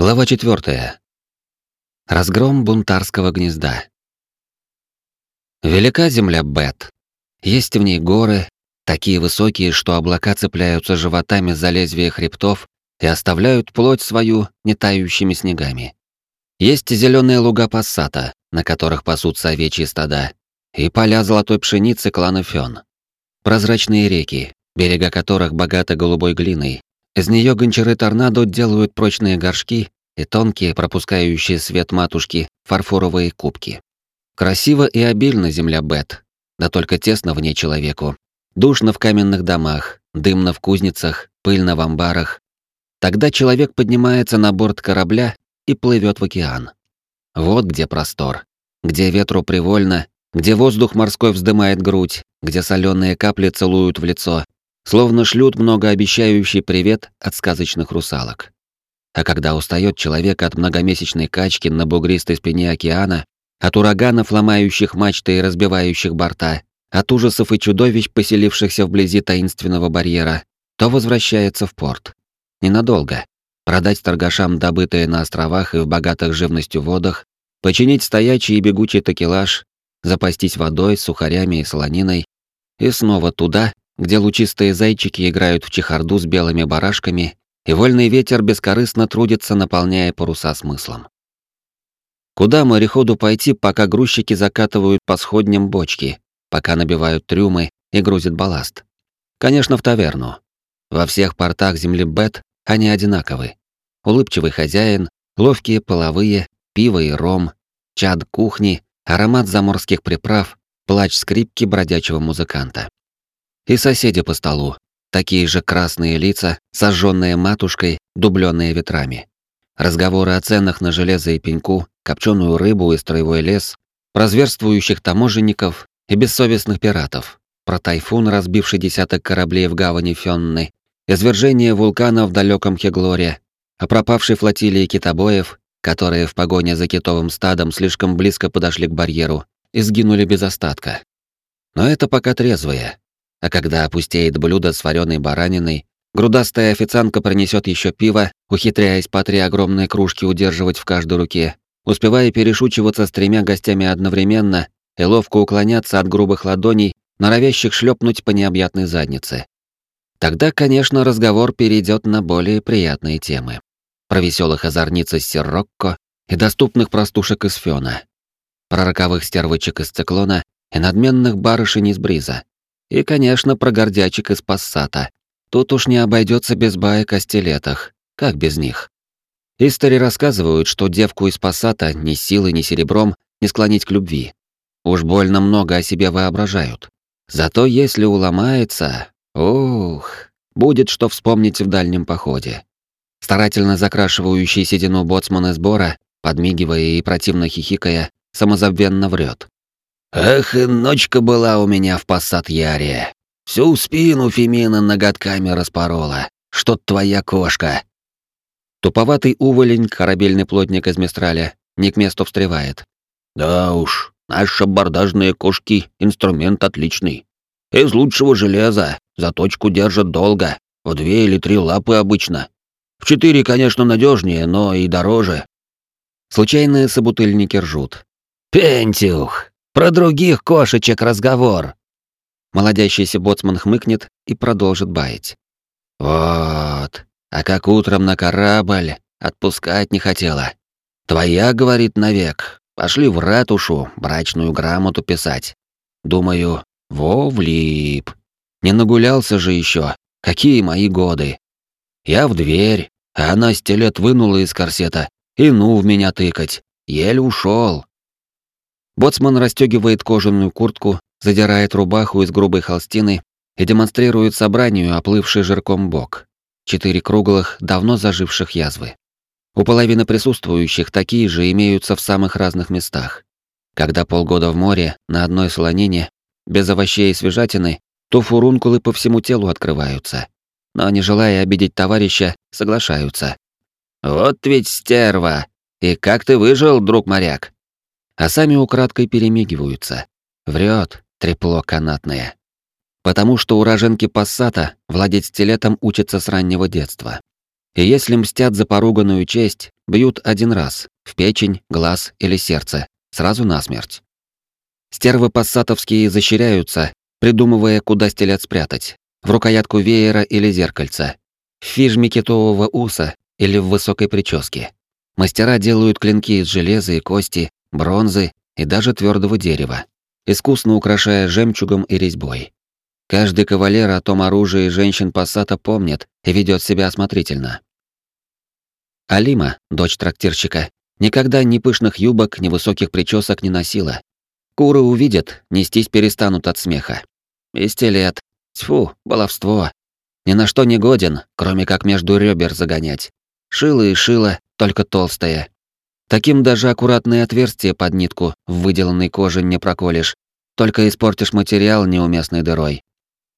Глава 4. Разгром бунтарского гнезда. Велика земля Бет. Есть в ней горы, такие высокие, что облака цепляются животами за лезвие хребтов и оставляют плоть свою нетающими снегами. Есть зеленые луга пассата, на которых пасутся овечьи стада, и поля золотой пшеницы клана Фён. Прозрачные реки, берега которых богаты голубой глиной, из нее гончары торнадо делают прочные горшки и тонкие, пропускающие свет матушки, фарфоровые кубки. Красиво и обильно земля Бет, да только тесно в ней человеку. Душно в каменных домах, дымно в кузницах, пыльно в амбарах. Тогда человек поднимается на борт корабля и плывет в океан. Вот где простор, где ветру привольно, где воздух морской вздымает грудь, где соленые капли целуют в лицо, словно шлют многообещающий привет от сказочных русалок. А когда устает человек от многомесячной качки на бугристой спине океана, от ураганов, ломающих мачты и разбивающих борта, от ужасов и чудовищ, поселившихся вблизи таинственного барьера, то возвращается в порт. Ненадолго. Продать торгашам добытые на островах и в богатых живностью водах, починить стоячий и бегучий такелаж, запастись водой, сухарями и солониной, и снова туда, где лучистые зайчики играют в чехарду с белыми барашками, и вольный ветер бескорыстно трудится, наполняя паруса смыслом. Куда мореходу пойти, пока грузчики закатывают по сходням бочки, пока набивают трюмы и грузят балласт? Конечно, в таверну. Во всех портах земли Бет они одинаковы. Улыбчивый хозяин, ловкие половые, пиво и ром, чад кухни, аромат заморских приправ, плач скрипки бродячего музыканта. И соседи по столу, такие же красные лица, сожженные матушкой, дубленные ветрами. Разговоры о ценах на железо и пеньку, копченую рыбу и строевой лес, про зверствующих таможенников и бессовестных пиратов, про тайфун, разбивший десяток кораблей в гавани Фённы, извержение вулкана в далеком Хеглоре, о пропавшей флотилии китобоев, которые в погоне за китовым стадом слишком близко подошли к барьеру и сгинули без остатка. Но это пока трезвые, а когда опустеет блюдо с вареной бараниной, грудастая официантка принесет еще пиво, ухитряясь по три огромные кружки удерживать в каждой руке, успевая перешучиваться с тремя гостями одновременно и ловко уклоняться от грубых ладоней, норовящих шлепнуть по необъятной заднице. Тогда, конечно, разговор перейдет на более приятные темы. Про веселых озорниц из Сирокко и доступных простушек из Фёна. Про роковых стервычек из Циклона и надменных барышень из Бриза. И, конечно, про гордячек из Пассата. Тут уж не обойдется без баек о стилетах. Как без них? Истори рассказывают, что девку из Пассата ни силой, ни серебром не склонить к любви. Уж больно много о себе воображают. Зато если уломается... Ух, будет что вспомнить в дальнем походе. Старательно закрашивающий седину боцман из бора, подмигивая и противно хихикая, самозабвенно врет. Эх, и ночка была у меня в Пассат-Яре. Всю спину Фемина ноготками распорола. Что твоя кошка. Туповатый уволень, корабельный плотник из Мистраля, не к месту встревает. Да уж, наши абордажные кошки — инструмент отличный. Из лучшего железа, заточку держат долго, в две или три лапы обычно. В четыре, конечно, надежнее, но и дороже. Случайные собутыльники ржут. «Пентюх, про других кошечек разговор. Молодящийся боцман хмыкнет и продолжит баять. Вот. А как утром на корабль отпускать не хотела. Твоя, говорит, навек. Пошли в ратушу брачную грамоту писать. Думаю, во влип. Не нагулялся же еще. Какие мои годы. Я в дверь, а она стилет вынула из корсета и ну в меня тыкать. Еле ушел. Боцман расстегивает кожаную куртку, задирает рубаху из грубой холстины и демонстрирует собранию оплывший жирком бок. Четыре круглых, давно заживших язвы. У половины присутствующих такие же имеются в самых разных местах. Когда полгода в море, на одной солонине, без овощей и свежатины, то фурункулы по всему телу открываются. Но, не желая обидеть товарища, соглашаются. «Вот ведь стерва! И как ты выжил, друг моряк?» А сами украдкой перемигиваются. Врет, трепло канатное. Потому что уроженки Пассата владеть стилетом учатся с раннего детства. И если мстят за поруганную честь, бьют один раз, в печень, глаз или сердце, сразу насмерть. Стервы пассатовские изощряются, придумывая, куда стелят спрятать. В рукоятку веера или зеркальца. В фижме китового уса или в высокой прическе. Мастера делают клинки из железа и кости, бронзы и даже твердого дерева, искусно украшая жемчугом и резьбой. Каждый кавалер о том оружии женщин Пассата помнит и ведет себя осмотрительно. Алима, дочь трактирщика, никогда ни пышных юбок, ни высоких причесок не носила. Куры увидят, нестись перестанут от смеха. Истелет. Тьфу, баловство. Ни на что не годен, кроме как между ребер загонять. Шило и шило, только толстое. Таким даже аккуратное отверстие под нитку в выделанной коже не проколешь, только испортишь материал неуместной дырой.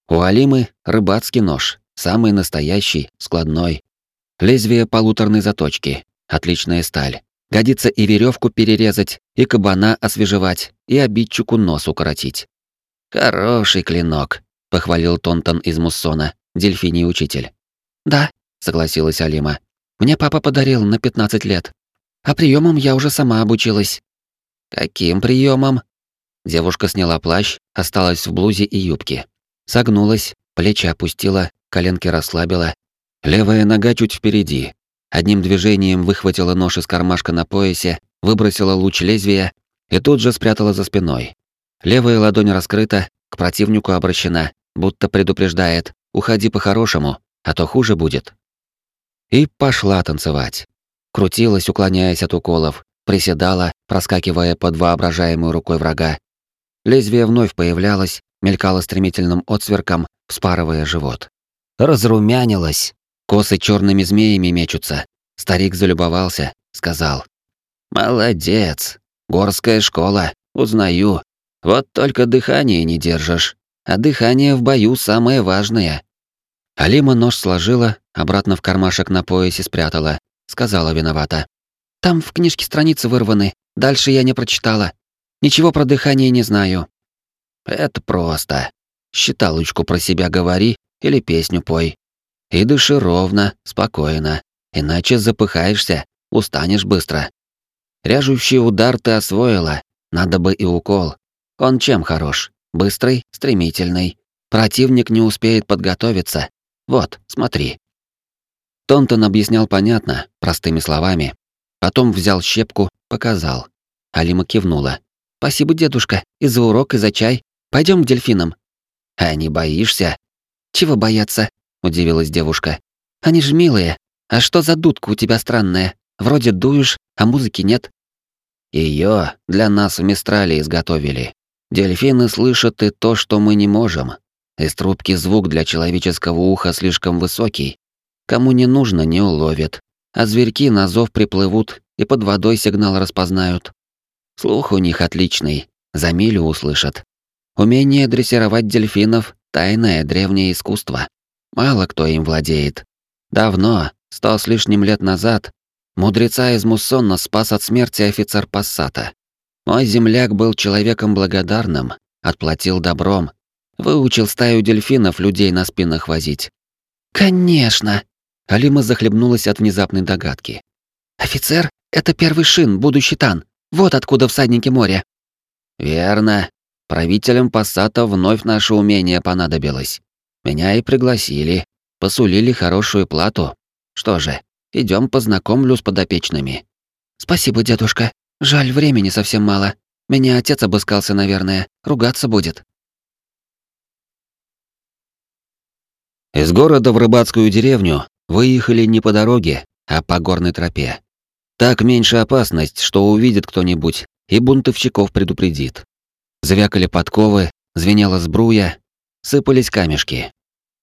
У Алимы рыбацкий нож, самый настоящий, складной. Лезвие полуторной заточки, отличная сталь. Годится и веревку перерезать, и кабана освежевать, и обидчику нос укоротить. Хороший клинок, похвалил Тонтон из Муссона, дельфиний учитель. Да, согласилась Алима. Мне папа подарил на 15 лет. А приемам я уже сама обучилась. Каким приемам? Девушка сняла плащ, осталась в блузе и юбке. Согнулась, плечи опустила, коленки расслабила. Левая нога чуть впереди. Одним движением выхватила нож из кармашка на поясе, выбросила луч лезвия и тут же спрятала за спиной. Левая ладонь раскрыта, к противнику обращена, будто предупреждает «Уходи по-хорошему, а то хуже будет». И пошла танцевать. Крутилась, уклоняясь от уколов, приседала, проскакивая под воображаемой рукой врага. Лезвие вновь появлялось, мелькала стремительным отсверком, вспарывая живот. Разрумянилась. Косы черными змеями мечутся. Старик залюбовался, сказал. «Молодец. Горская школа. Узнаю. Вот только дыхание не держишь. А дыхание в бою самое важное». Алима нож сложила, обратно в кармашек на поясе спрятала. Сказала виновата. «Там в книжке страницы вырваны. Дальше я не прочитала. Ничего про дыхание не знаю. Это просто. Считалочку про себя говори или песню пой. И дыши ровно, спокойно, иначе запыхаешься, устанешь быстро. Ряжущий удар ты освоила, надо бы и укол. Он чем хорош? Быстрый, стремительный. Противник не успеет подготовиться. Вот, смотри. Тонтон объяснял понятно, простыми словами. Потом взял щепку, показал. Алима кивнула. «Спасибо, дедушка, и за урок, и за чай. Пойдем к дельфинам». «А не боишься?» «Чего бояться?» — удивилась девушка. «Они же милые. А что за дудка у тебя странная? Вроде дуешь, а музыки нет». Ее для нас в Мистрале изготовили. Дельфины слышат и то, что мы не можем. Из трубки звук для человеческого уха слишком высокий. Кому не нужно, не уловят. А зверьки на зов приплывут и под водой сигнал распознают. Слух у них отличный, за милю услышат. Умение дрессировать дельфинов — тайное древнее искусство. Мало кто им владеет. Давно, сто с лишним лет назад, мудреца из Муссона спас от смерти офицер Пассата. Мой земляк был человеком благодарным, отплатил добром, выучил стаю дельфинов людей на спинах возить. «Конечно!» Алима захлебнулась от внезапной догадки. «Офицер — это первый шин, будущий тан. Вот откуда всадники моря». «Верно. Правителям Пассата вновь наше умение понадобилось. Меня и пригласили, посулили хорошую плату. Что же, идем познакомлю с подопечными. Спасибо, дедушка. Жаль, времени совсем мало. Меня отец обыскался, наверное. Ругаться будет. Из города в рыбацкую деревню выехали не по дороге, а по горной тропе. Так меньше опасность, что увидит кто-нибудь, и бунтовщиков предупредит. Звякали подковы, звенела сбруя, сыпались камешки.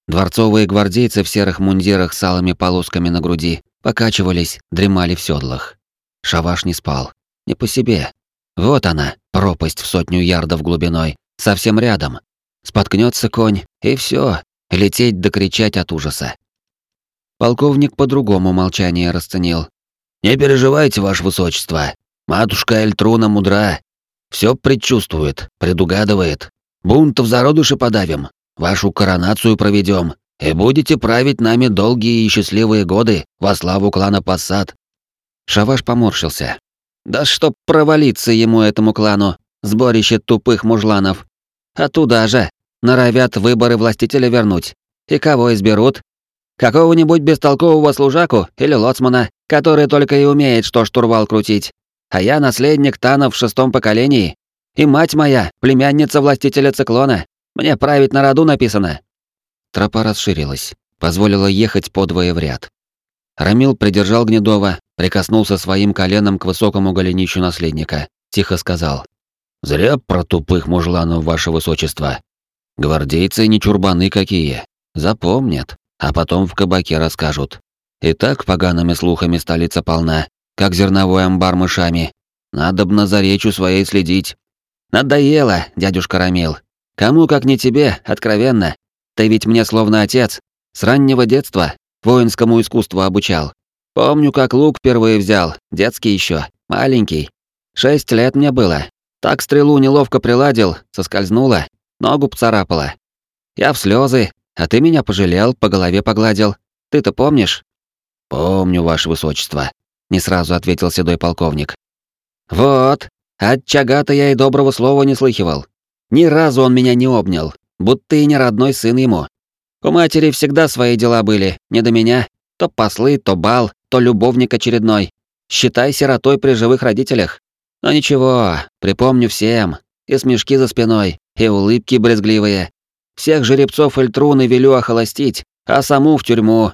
Дворцовые гвардейцы в серых мундирах с алыми полосками на груди покачивались, дремали в седлах. Шаваш не спал. Не по себе. Вот она, пропасть в сотню ярдов глубиной, совсем рядом. Споткнется конь, и все, лететь да кричать от ужаса. Полковник по-другому молчание расценил. «Не переживайте, ваше высочество. Матушка Эльтруна мудра, все предчувствует, предугадывает. Бунт в зародыше подавим, вашу коронацию проведем, и будете править нами долгие и счастливые годы во славу клана Пассат». Шаваш поморщился. «Да чтоб провалиться ему этому клану, сборище тупых мужланов. А туда же, норовят выборы властителя вернуть. И кого изберут? Какого-нибудь бестолкового служаку или лоцмана, который только и умеет что штурвал крутить. А я наследник Танов в шестом поколении. И мать моя, племянница властителя циклона. Мне править на роду написано. Тропа расширилась, позволила ехать подвое в ряд. Рамил придержал Гнедова, прикоснулся своим коленом к высокому голенищу наследника, тихо сказал. «Зря про тупых мужланов, ваше высочество. Гвардейцы не чурбаны какие. Запомнят, а потом в кабаке расскажут. И так погаными слухами столица полна, как зерновой амбар мышами. Надобно за речью своей следить. Надоело, дядюшка Рамил. Кому, как не тебе, откровенно, ты ведь мне словно отец. С раннего детства воинскому искусству обучал. Помню, как лук впервые взял, детский еще, маленький. Шесть лет мне было. Так стрелу неловко приладил, соскользнула, ногу поцарапала. Я в слезы, а ты меня пожалел, по голове погладил. Ты-то помнишь? Помню, ваше высочество, не сразу ответил седой полковник. Вот, от Чагата я и доброго слова не слыхивал. Ни разу он меня не обнял, будто и не родной сын ему. У матери всегда свои дела были, не до меня. То послы, то бал, то любовник очередной. Считай сиротой при живых родителях. Но ничего, припомню всем. И смешки за спиной, и улыбки брезгливые. Всех жеребцов Эльтруны велю охолостить, а саму в тюрьму.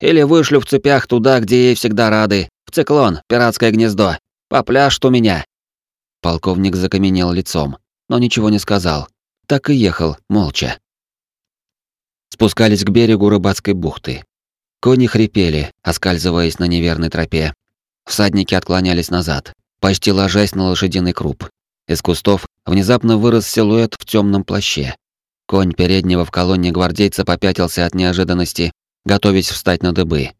Или вышлю в цепях туда, где ей всегда рады, в циклон, пиратское гнездо. Попляшь у меня. Полковник закаменел лицом, но ничего не сказал так и ехал, молча. Спускались к берегу рыбацкой бухты. Кони хрипели, оскальзываясь на неверной тропе. Всадники отклонялись назад, почти ложась на лошадиный круп. Из кустов внезапно вырос силуэт в темном плаще. Конь переднего в колонне гвардейца попятился от неожиданности, готовясь встать на дыбы.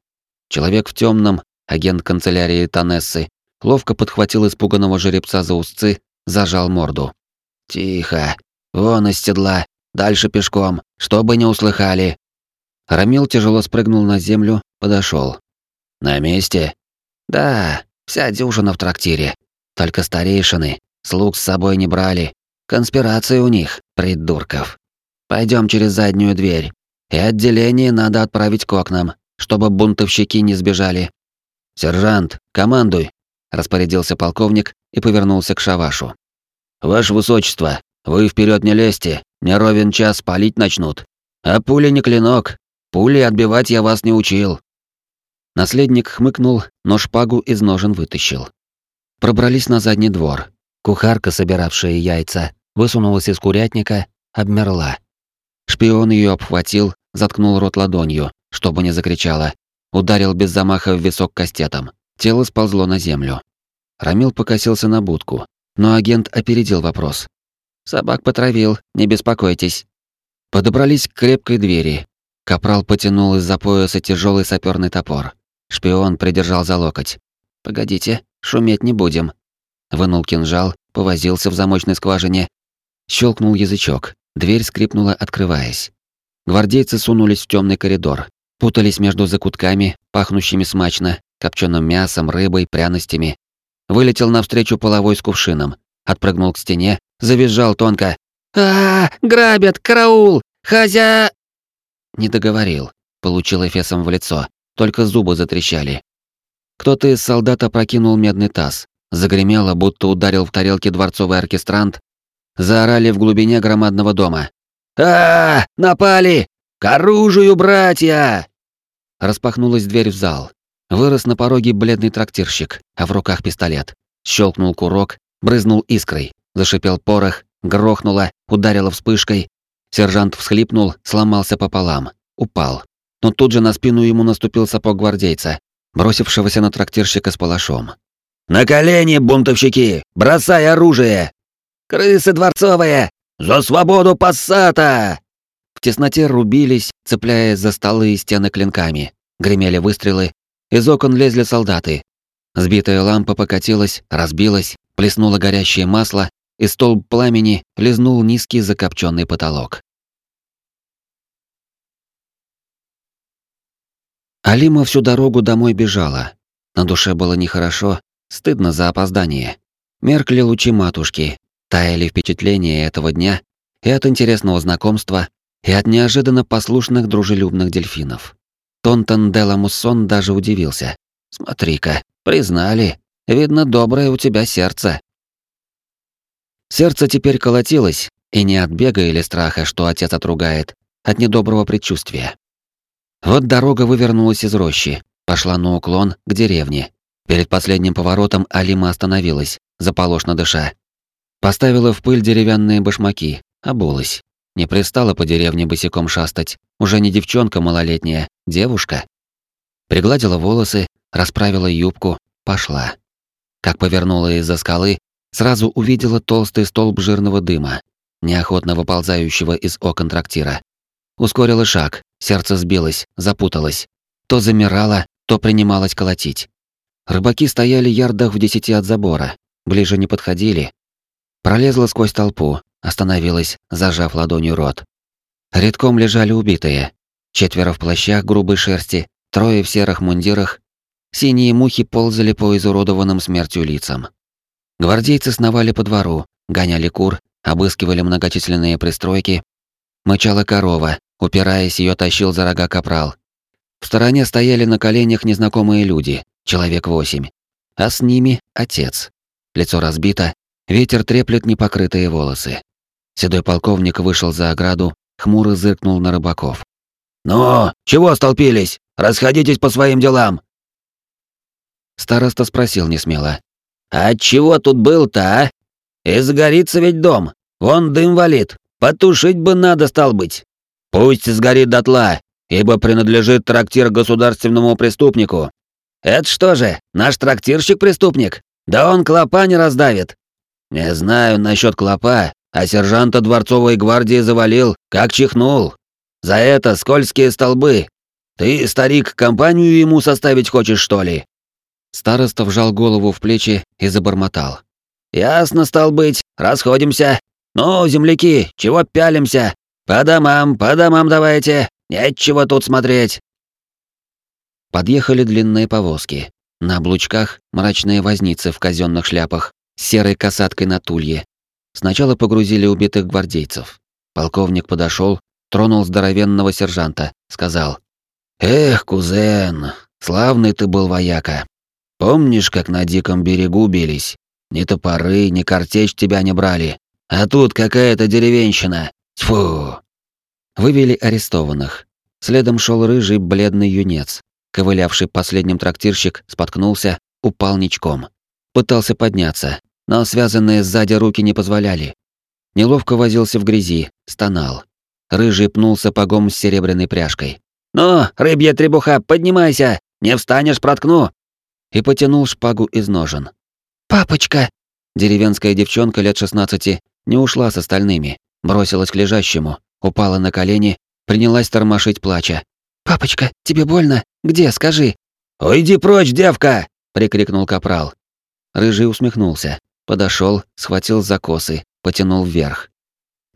Человек в темном, агент канцелярии Танессы, ловко подхватил испуганного жеребца за узцы, зажал морду. «Тихо, Вон из седла, дальше пешком, чтобы не услыхали. Рамил тяжело спрыгнул на землю, подошел. На месте? Да, вся дюжина в трактире. Только старейшины, слуг с собой не брали. Конспирация у них, придурков. Пойдем через заднюю дверь. И отделение надо отправить к окнам, чтобы бунтовщики не сбежали. Сержант, командуй, распорядился полковник и повернулся к Шавашу. Ваше высочество, вы вперед не лезьте, не ровен час палить начнут. А пуля не клинок. Пули отбивать я вас не учил. Наследник хмыкнул, но шпагу из ножен вытащил. Пробрались на задний двор. Кухарка, собиравшая яйца, высунулась из курятника, обмерла. Шпион ее обхватил, заткнул рот ладонью, чтобы не закричала, ударил без замаха в висок кастетом. Тело сползло на землю. Рамил покосился на будку, но агент опередил вопрос. Собак потравил, не беспокойтесь. Подобрались к крепкой двери. Капрал потянул из-за пояса тяжелый саперный топор. Шпион придержал за локоть. Погодите, шуметь не будем. Вынул кинжал, повозился в замочной скважине. Щелкнул язычок. Дверь скрипнула, открываясь. Гвардейцы сунулись в темный коридор, путались между закутками, пахнущими смачно, копченым мясом, рыбой, пряностями. Вылетел навстречу половой с кувшином, отпрыгнул к стене, завизжал тонко. а, -а, -а Грабят! Караул! Хозя...» Не договорил. Получил эфесом в лицо. Только зубы затрещали. Кто-то из солдат опрокинул медный таз. Загремело, будто ударил в тарелке дворцовый оркестрант. Заорали в глубине громадного дома. а, -а, -а Напали! К оружию, братья!» Распахнулась дверь в зал. Вырос на пороге бледный трактирщик, а в руках пистолет. Щелкнул курок, брызнул искрой. Зашипел порох, грохнуло, ударило вспышкой. Сержант всхлипнул, сломался пополам, упал. Но тут же на спину ему наступил сапог гвардейца, бросившегося на трактирщика с палашом. «На колени, бунтовщики! Бросай оружие! Крысы дворцовые! За свободу пассата!» В тесноте рубились, цепляясь за столы и стены клинками. Гремели выстрелы. Из окон лезли солдаты. Сбитая лампа покатилась, разбилась, плеснуло горящее масло, и столб пламени лизнул низкий закопченный потолок. Алима всю дорогу домой бежала. На душе было нехорошо, стыдно за опоздание. Меркли лучи матушки, таяли впечатления этого дня и от интересного знакомства, и от неожиданно послушных дружелюбных дельфинов. Тонтон де Ламуссон даже удивился. «Смотри-ка, признали. Видно, доброе у тебя сердце». Сердце теперь колотилось, и не от бега или страха, что отец отругает, от недоброго предчувствия. Вот дорога вывернулась из рощи, пошла на уклон к деревне. Перед последним поворотом Алима остановилась, заполошно дыша. Поставила в пыль деревянные башмаки, обулась. Не пристала по деревне босиком шастать, уже не девчонка малолетняя, девушка. Пригладила волосы, расправила юбку, пошла. Как повернула из-за скалы, сразу увидела толстый столб жирного дыма, неохотно выползающего из окон трактира. Ускорила шаг, сердце сбилось, запуталось. То замирало, то принималось колотить. Рыбаки стояли ярдах в десяти от забора, ближе не подходили. Пролезла сквозь толпу, остановилась, зажав ладонью рот. Редком лежали убитые. Четверо в плащах грубой шерсти, трое в серых мундирах. Синие мухи ползали по изуродованным смертью лицам. Гвардейцы сновали по двору, гоняли кур, обыскивали многочисленные пристройки. Мычала корова, упираясь, ее тащил за рога капрал. В стороне стояли на коленях незнакомые люди, человек восемь. А с ними отец. Лицо разбито, ветер треплет непокрытые волосы. Седой полковник вышел за ограду, хмуро зыркнул на рыбаков. «Ну, чего столпились? Расходитесь по своим делам!» Староста спросил несмело. «А чего тут был-то, а? И сгорится ведь дом. Вон дым валит. Потушить бы надо, стал быть. Пусть сгорит дотла, ибо принадлежит трактир государственному преступнику. Это что же, наш трактирщик преступник? Да он клопа не раздавит. Не знаю насчет клопа, а сержанта дворцовой гвардии завалил, как чихнул. За это скользкие столбы. Ты, старик, компанию ему составить хочешь, что ли?» Староста вжал голову в плечи и забормотал. «Ясно, стал быть, расходимся. Ну, земляки, чего пялимся? По домам, по домам давайте, нечего тут смотреть». Подъехали длинные повозки. На облучках мрачные возницы в казенных шляпах, серой касаткой на тулье, Сначала погрузили убитых гвардейцев. Полковник подошел, тронул здоровенного сержанта, сказал. «Эх, кузен, славный ты был вояка. Помнишь, как на диком берегу бились? Ни топоры, ни картечь тебя не брали. А тут какая-то деревенщина. Тьфу!» Вывели арестованных. Следом шел рыжий бледный юнец. Ковылявший последним трактирщик споткнулся, упал ничком. Пытался подняться, но связанные сзади руки не позволяли. Неловко возился в грязи, стонал. Рыжий пнул сапогом с серебряной пряжкой. «Ну, рыбья требуха, поднимайся! Не встанешь, проткну!» И потянул шпагу из ножен. «Папочка!» Деревенская девчонка лет шестнадцати не ушла с остальными, бросилась к лежащему, упала на колени, принялась тормошить плача. «Папочка, тебе больно? Где, скажи?» «Уйди прочь, девка!» — прикрикнул капрал. Рыжий усмехнулся. Подошел, схватил за косы, потянул вверх.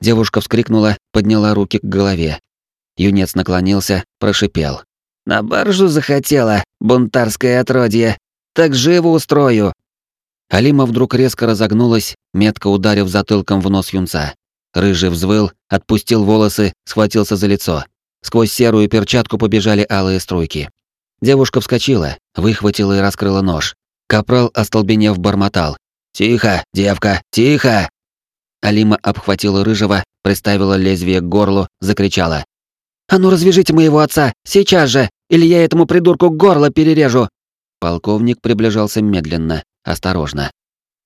Девушка вскрикнула, подняла руки к голове. Юнец наклонился, прошипел. «На баржу захотела, бунтарское отродье! Так живо устрою!» Алима вдруг резко разогнулась, метко ударив затылком в нос юнца. Рыжий взвыл, отпустил волосы, схватился за лицо. Сквозь серую перчатку побежали алые струйки. Девушка вскочила, выхватила и раскрыла нож. Капрал, остолбенев, бормотал. «Тихо, девка, тихо!» Алима обхватила рыжего, приставила лезвие к горлу, закричала. «А ну развяжите моего отца, сейчас же, или я этому придурку горло перережу!» Полковник приближался медленно, осторожно.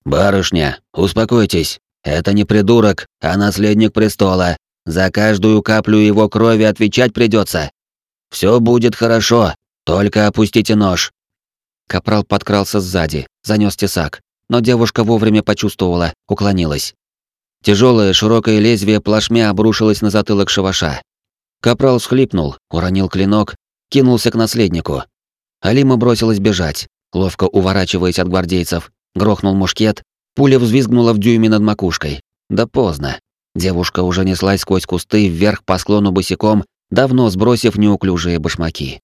«Барышня, успокойтесь. Это не придурок, а наследник престола. За каждую каплю его крови отвечать придется. Все будет хорошо, только опустите нож». Капрал подкрался сзади, занес тесак но девушка вовремя почувствовала, уклонилась. Тяжелое широкое лезвие плашмя обрушилось на затылок шаваша. Капрал схлипнул, уронил клинок, кинулся к наследнику. Алима бросилась бежать, ловко уворачиваясь от гвардейцев, грохнул мушкет, пуля взвизгнула в дюйме над макушкой. Да поздно. Девушка уже неслась сквозь кусты вверх по склону босиком, давно сбросив неуклюжие башмаки.